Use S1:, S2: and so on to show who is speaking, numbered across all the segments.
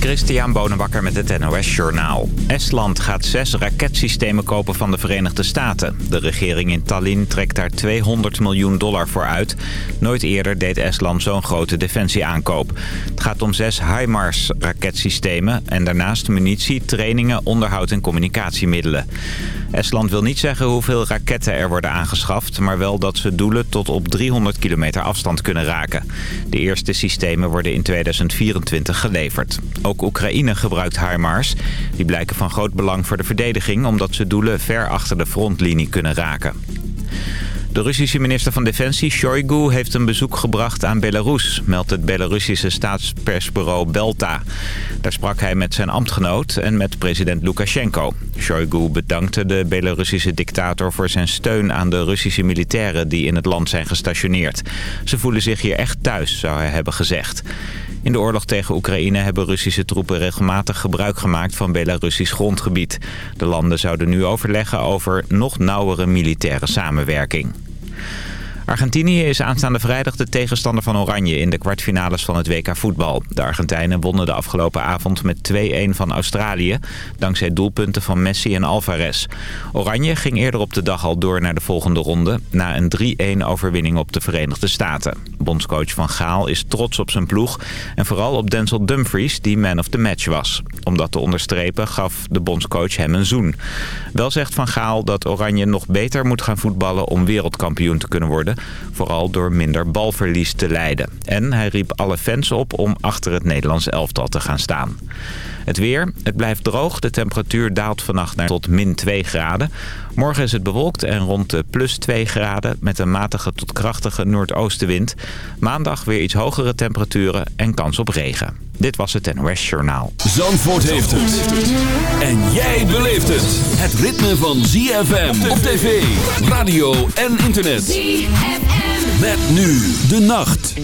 S1: Christian Bonenbakker met het NOS Journaal. Estland gaat zes raketsystemen kopen van de Verenigde Staten. De regering in Tallinn trekt daar 200 miljoen dollar voor uit. Nooit eerder deed Estland zo'n grote defensieaankoop. Het gaat om zes HIMARS raketsystemen... en daarnaast munitie, trainingen, onderhoud en communicatiemiddelen. Estland wil niet zeggen hoeveel raketten er worden aangeschaft... maar wel dat ze doelen tot op 300 kilometer afstand kunnen raken. De eerste systemen worden in 2024 geleverd. Ook Oekraïne gebruikt HIMARS. Die blijken van groot belang voor de verdediging... omdat ze doelen ver achter de frontlinie kunnen raken. De Russische minister van Defensie, Shoigu, heeft een bezoek gebracht aan Belarus, meldt het Belarussische staatspersbureau Belta. Daar sprak hij met zijn ambtgenoot en met president Lukashenko. Shoigu bedankte de Belarussische dictator voor zijn steun aan de Russische militairen die in het land zijn gestationeerd. Ze voelen zich hier echt thuis, zou hij hebben gezegd. In de oorlog tegen Oekraïne hebben Russische troepen regelmatig gebruik gemaakt van Belarussisch grondgebied. De landen zouden nu overleggen over nog nauwere militaire samenwerking. Argentinië is aanstaande vrijdag de tegenstander van Oranje in de kwartfinales van het WK voetbal. De Argentijnen wonnen de afgelopen avond met 2-1 van Australië, dankzij doelpunten van Messi en Alvarez. Oranje ging eerder op de dag al door naar de volgende ronde, na een 3-1 overwinning op de Verenigde Staten. Bondscoach Van Gaal is trots op zijn ploeg en vooral op Denzel Dumfries, die man of the match was. Om dat te onderstrepen gaf de bondscoach hem een zoen. Wel zegt Van Gaal dat Oranje nog beter moet gaan voetballen om wereldkampioen te kunnen worden vooral door minder balverlies te leiden. En hij riep alle fans op om achter het Nederlands elftal te gaan staan. Het weer, het blijft droog. De temperatuur daalt vannacht naar tot min 2 graden. Morgen is het bewolkt en rond de plus 2 graden met een matige tot krachtige noordoostenwind. Maandag weer iets hogere temperaturen en kans op regen. Dit was het NOS Journaal.
S2: Zandvoort heeft het. En jij beleeft het. Het ritme van ZFM op tv, radio en internet. ZFM. Met nu de nacht.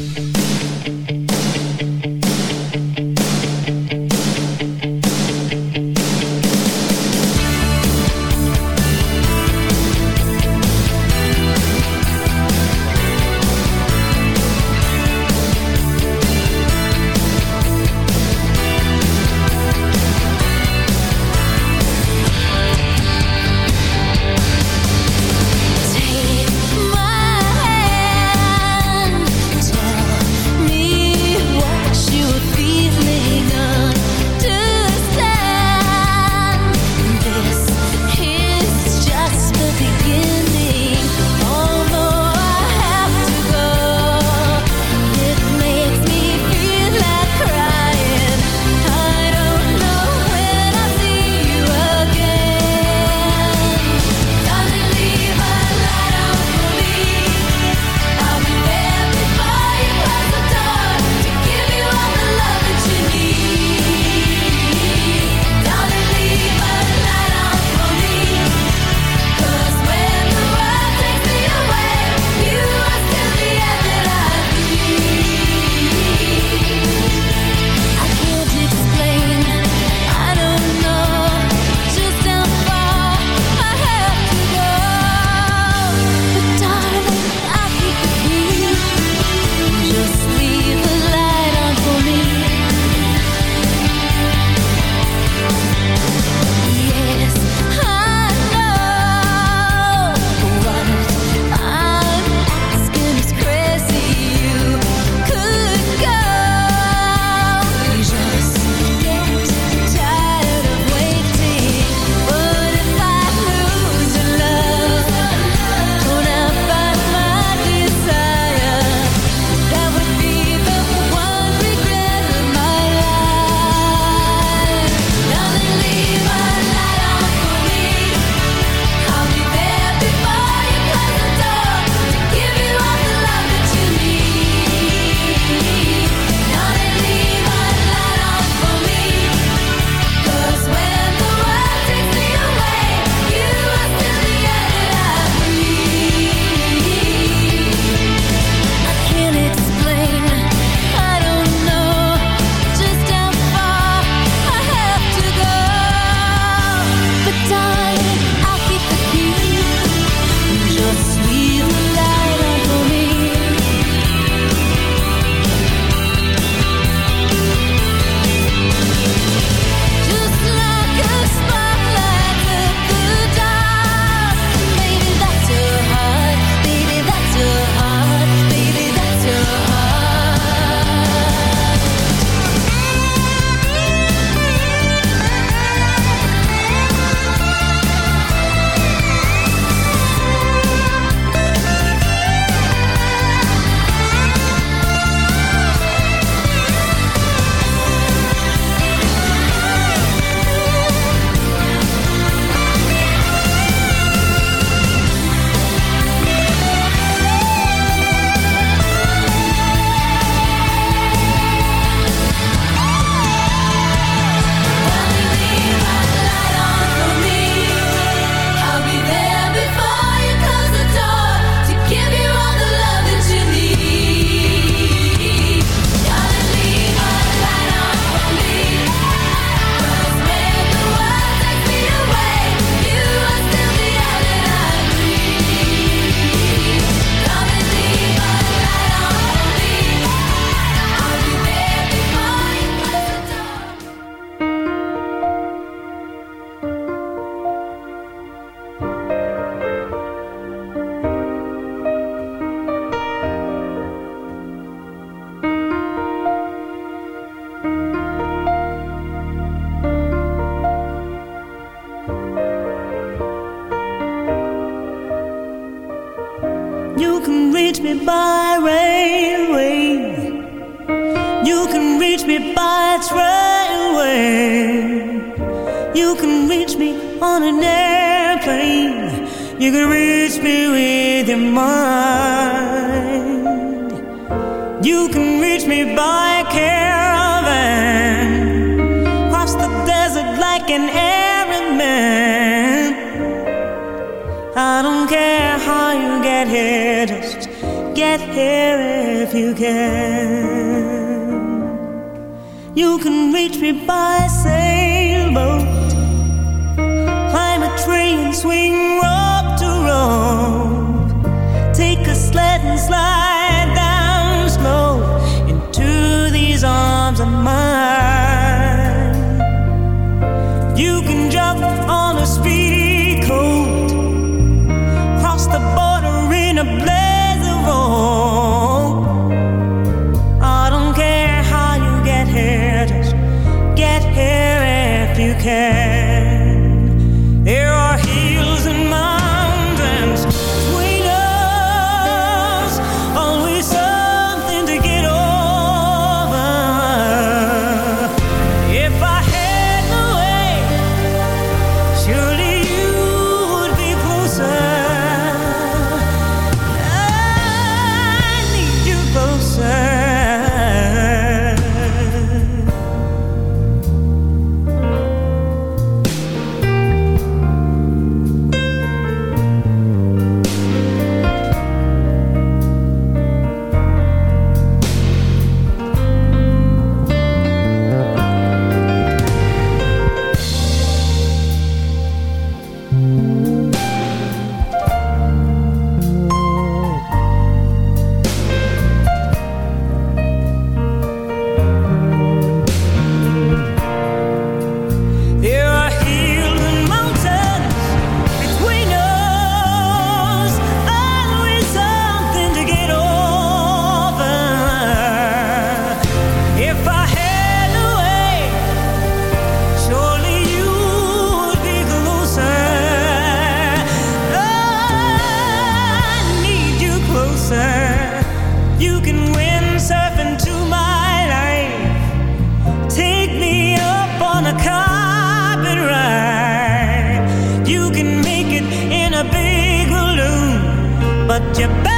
S3: what you better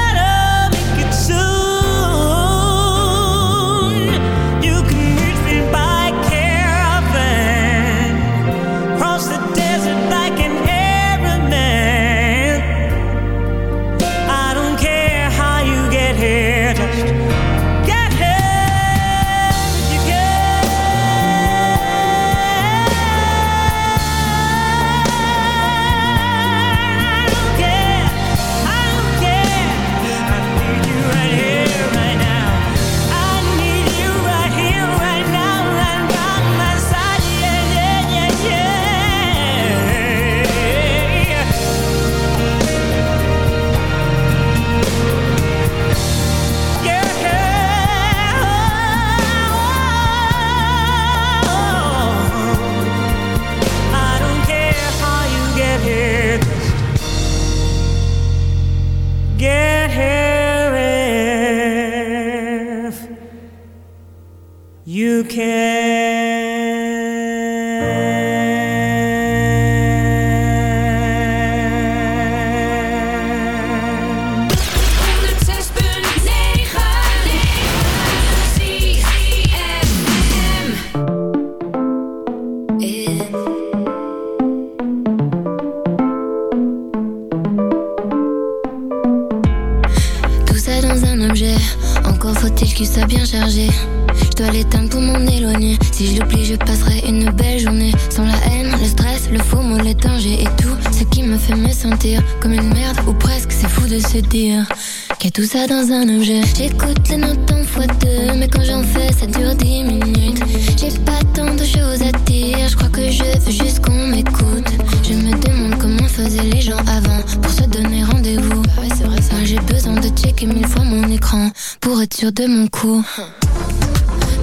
S4: sur de mon cou.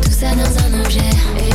S4: Tout ça dans un objet.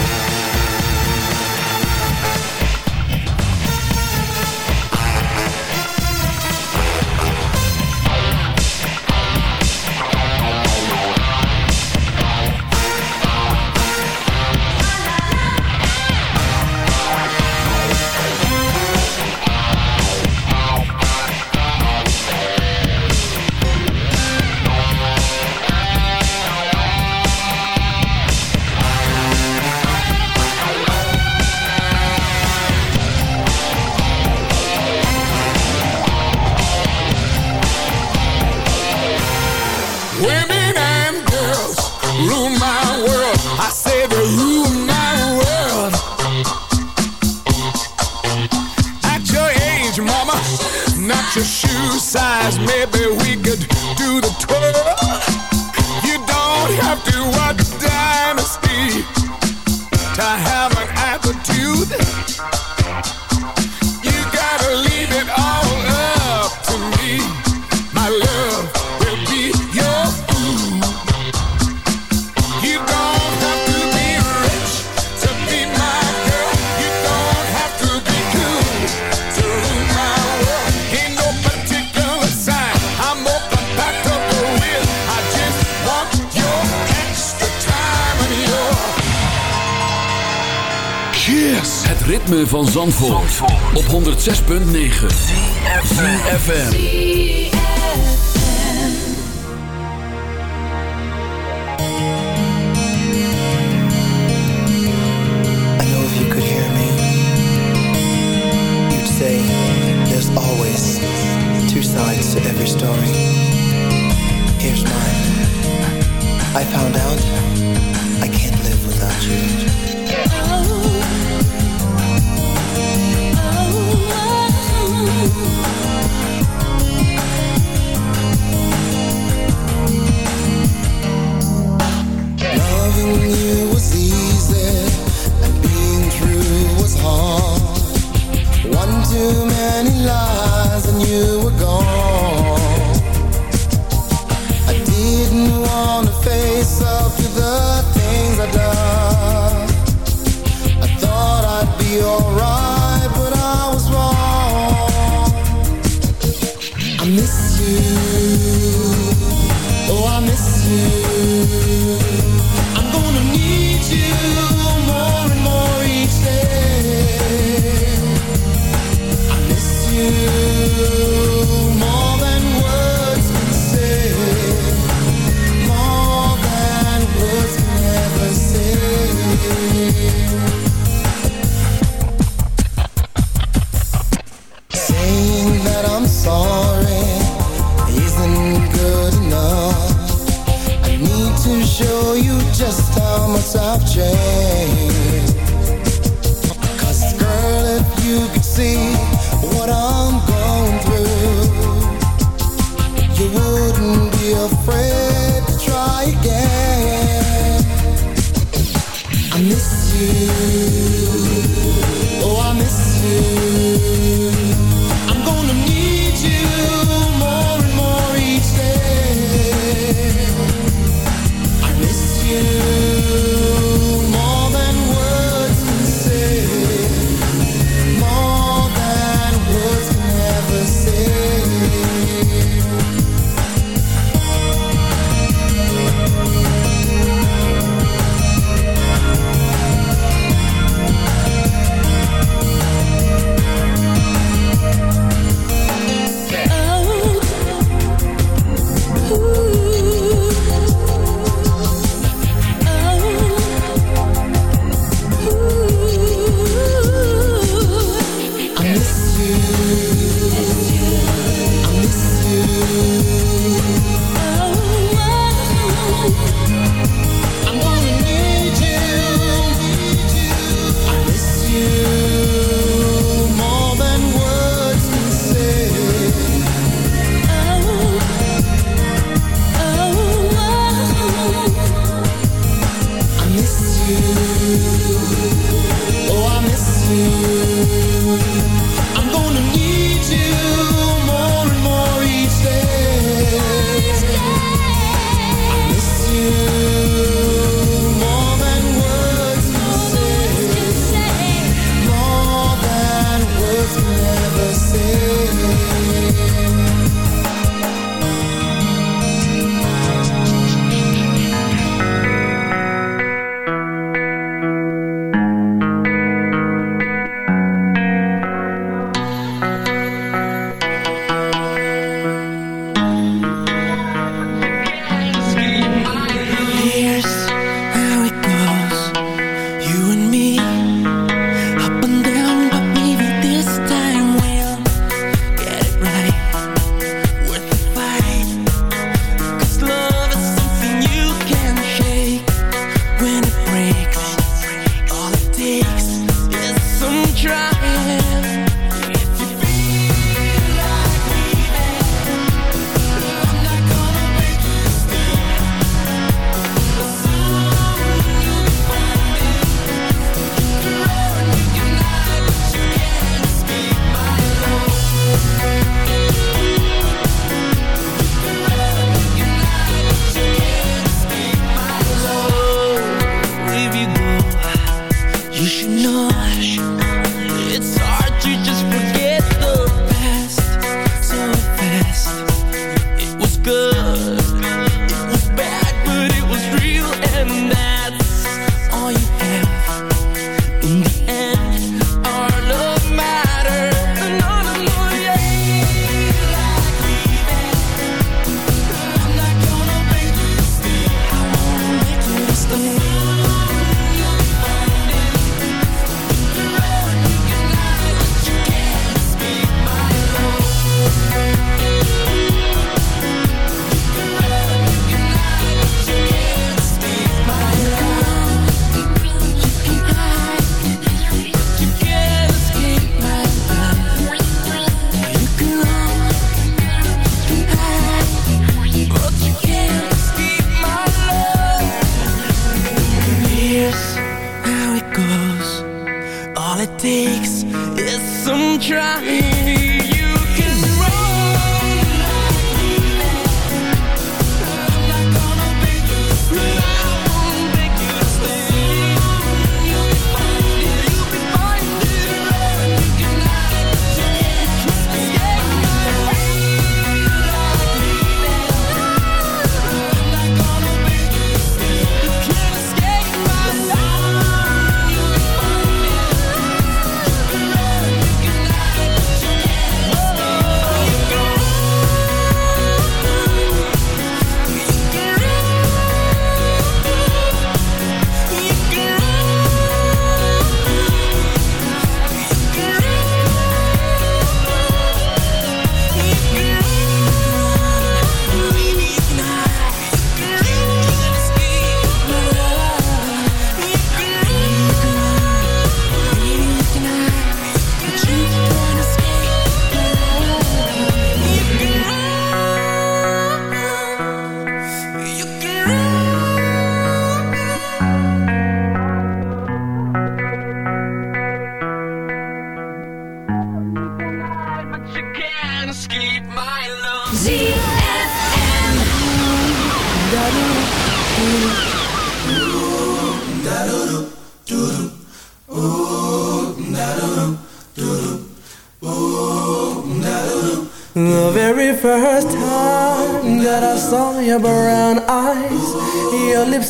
S5: to have
S2: ritme van Zandvoort, op 106.9 CFFM
S6: I know if you could hear me You'd say there's always two sides to every story. Here's mine. I found out I can't live without you. too many lies.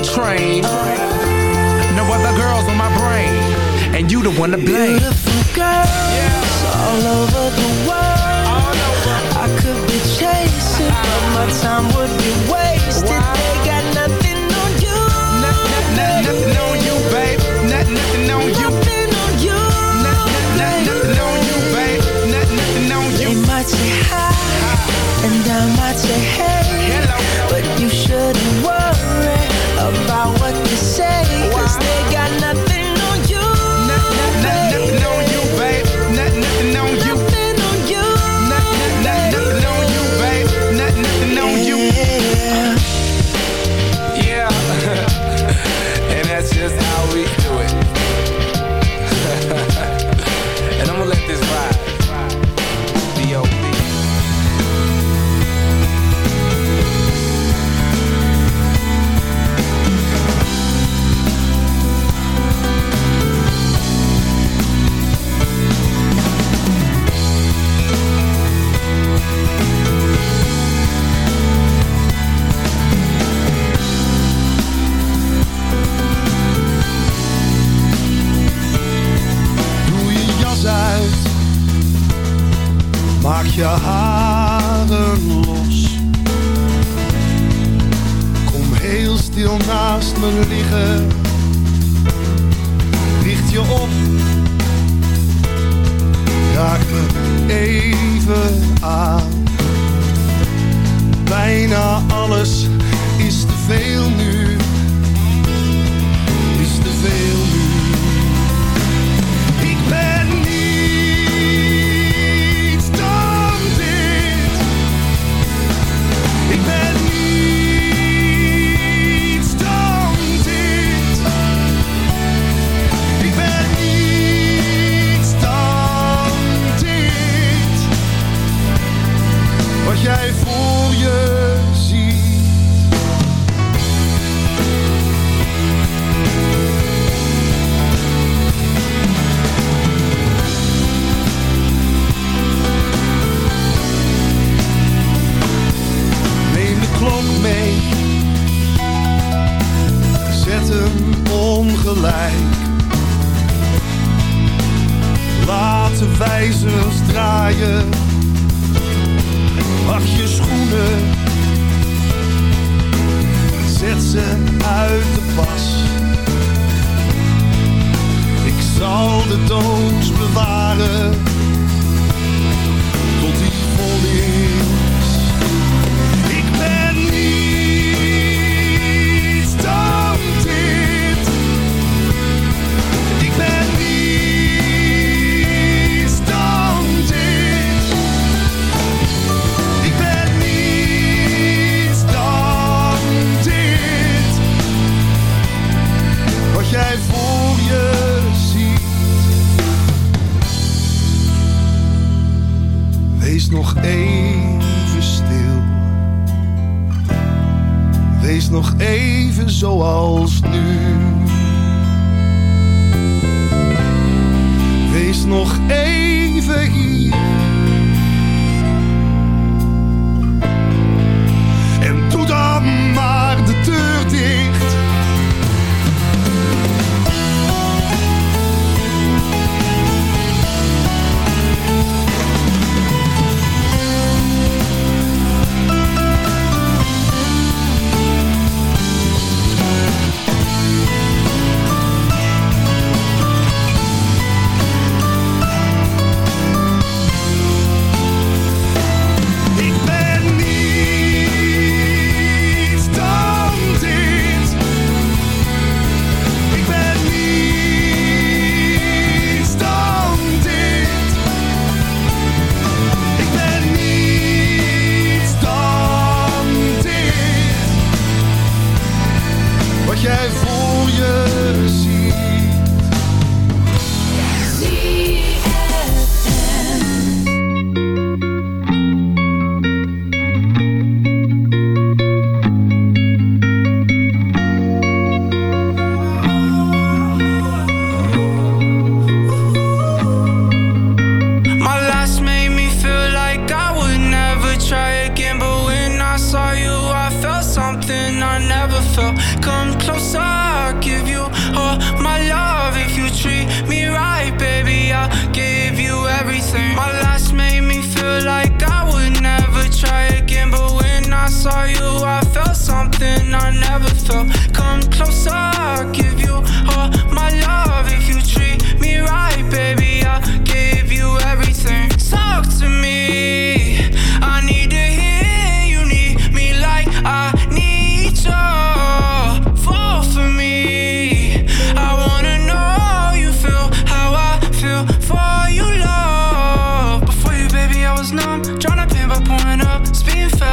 S7: a
S8: train. No other girls on my brain, and you the one to blame.
S7: Beautiful girls all over the world. I could be chasing, but my time would be wasted.
S9: me liggen. Richt je op, raak me even aan. Bijna alles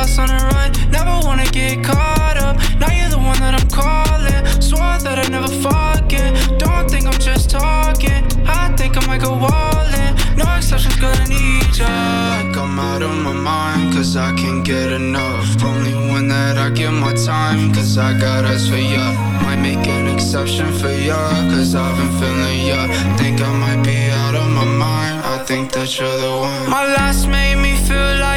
S10: fast on the run. Never wanna get caught up. Now you're the one that I'm calling. Swore that I'd never forget. Don't think I'm just talking. I think I might go all in. No exceptions, gonna need ya. Like I'm out of my mind, cause I can't get enough. Only one that I give my time, cause I got eyes for ya. Might make an exception for ya, cause I've been feeling ya. Think I might be out of my mind. I think that you're the one. My last made me feel like I would never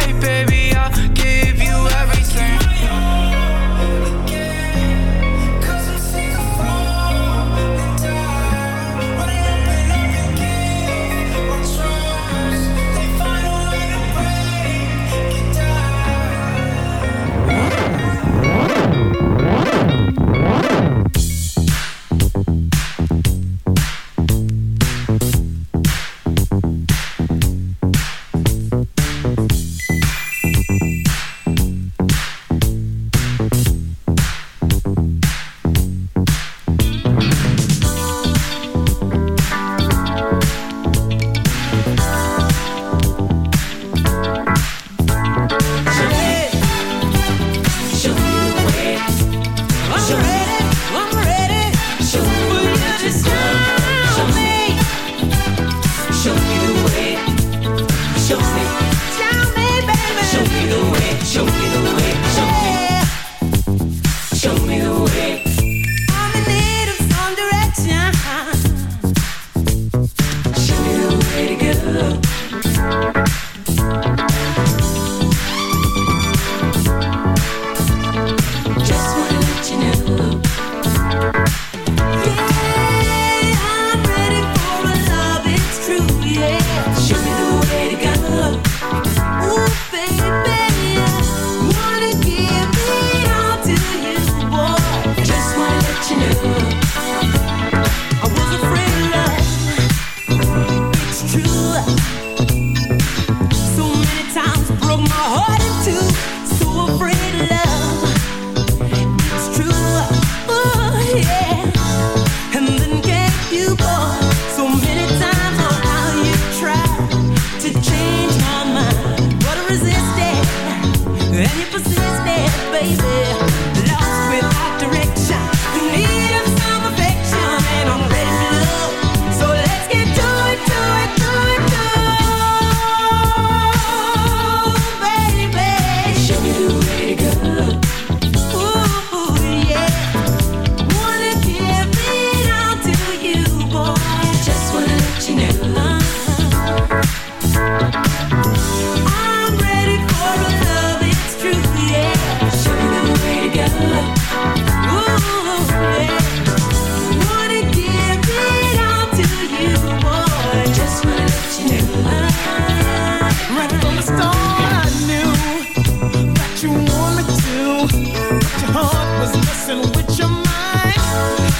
S10: But your heart was messing with your mind.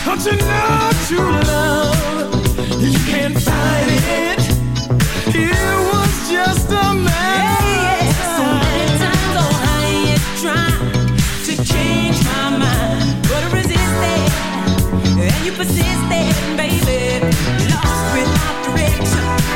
S11: Don't you know true love? You can't fight it. It was just a matter.
S3: So many times oh how you To change my mind. But I resisted And you persisted, baby. Lost without direction.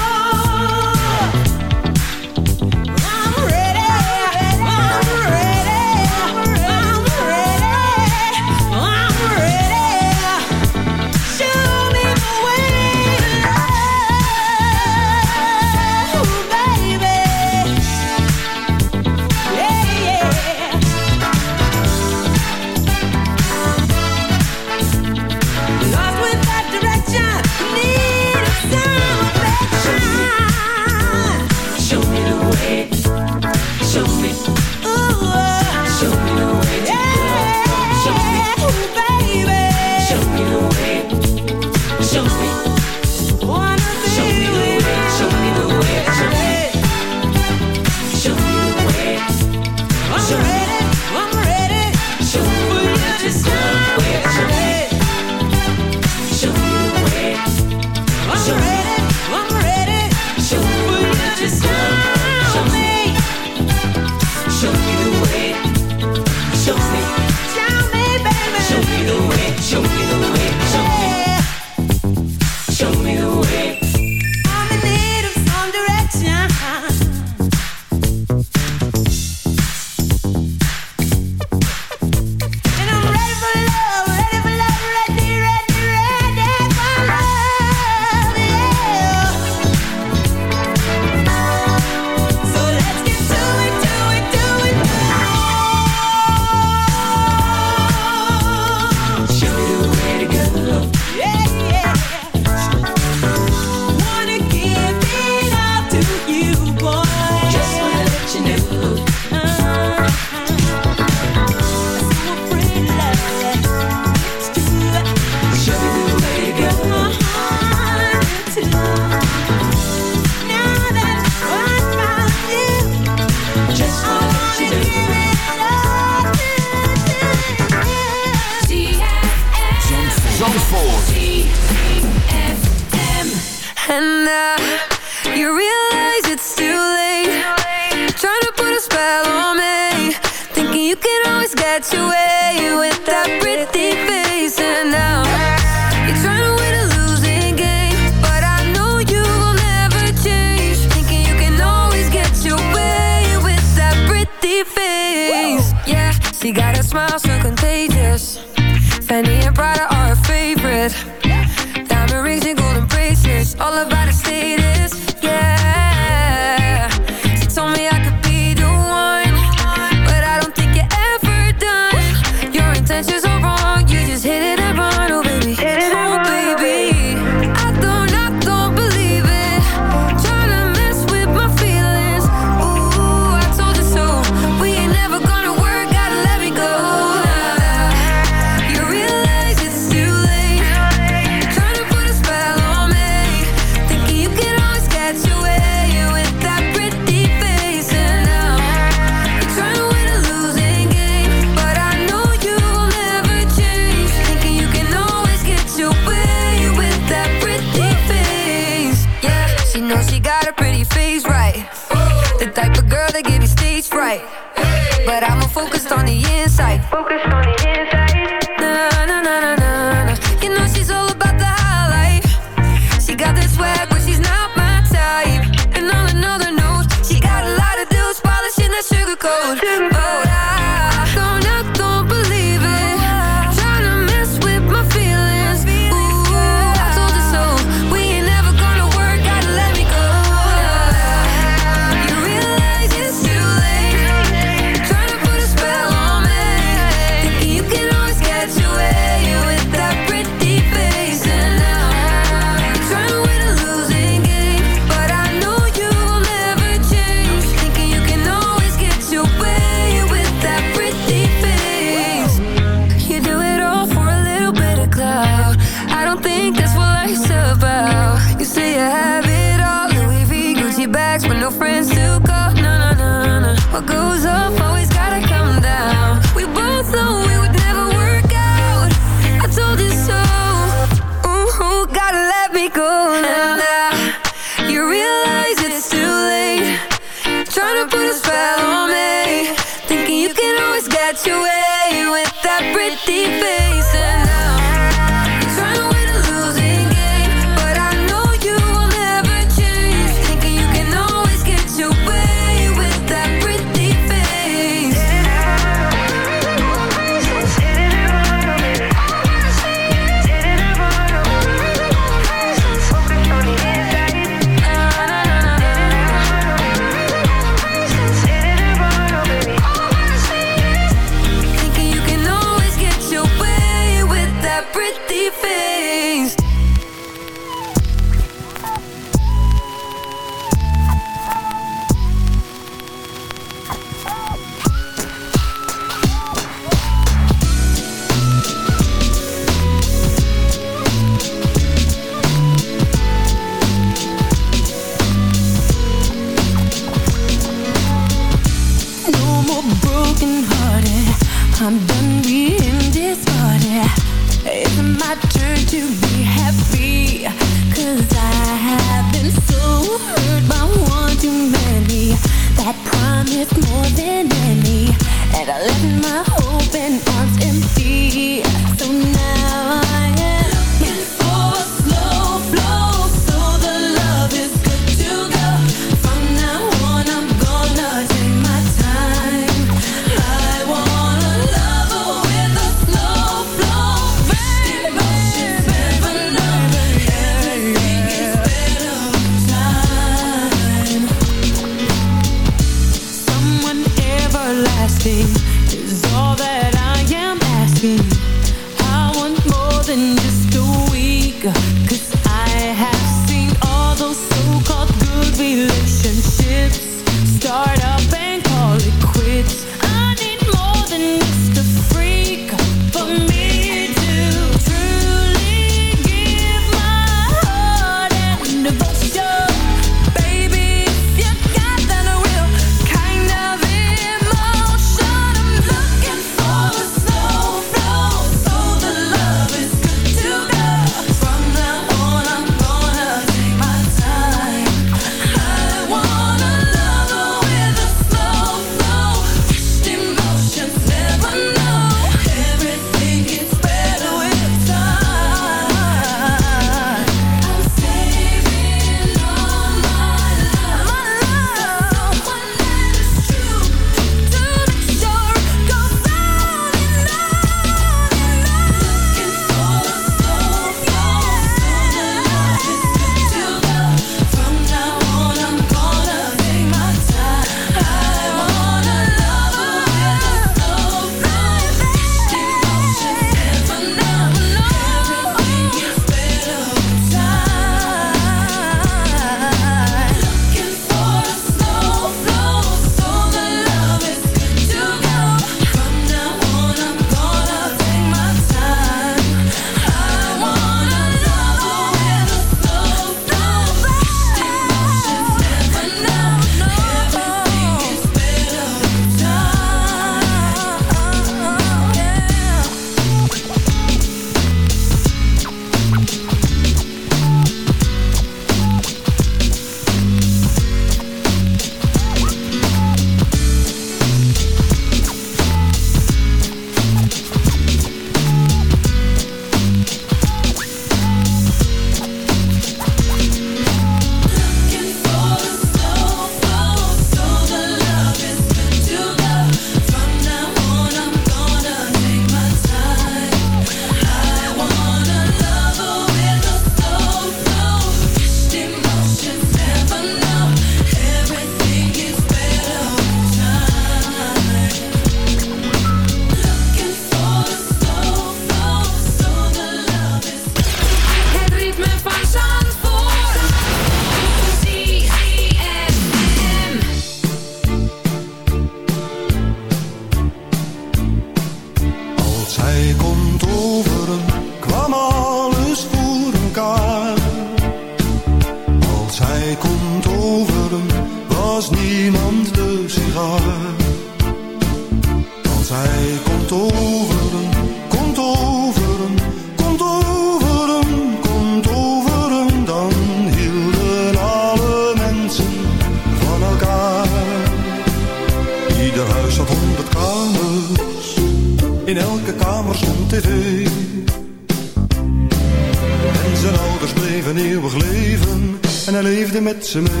S3: Ze me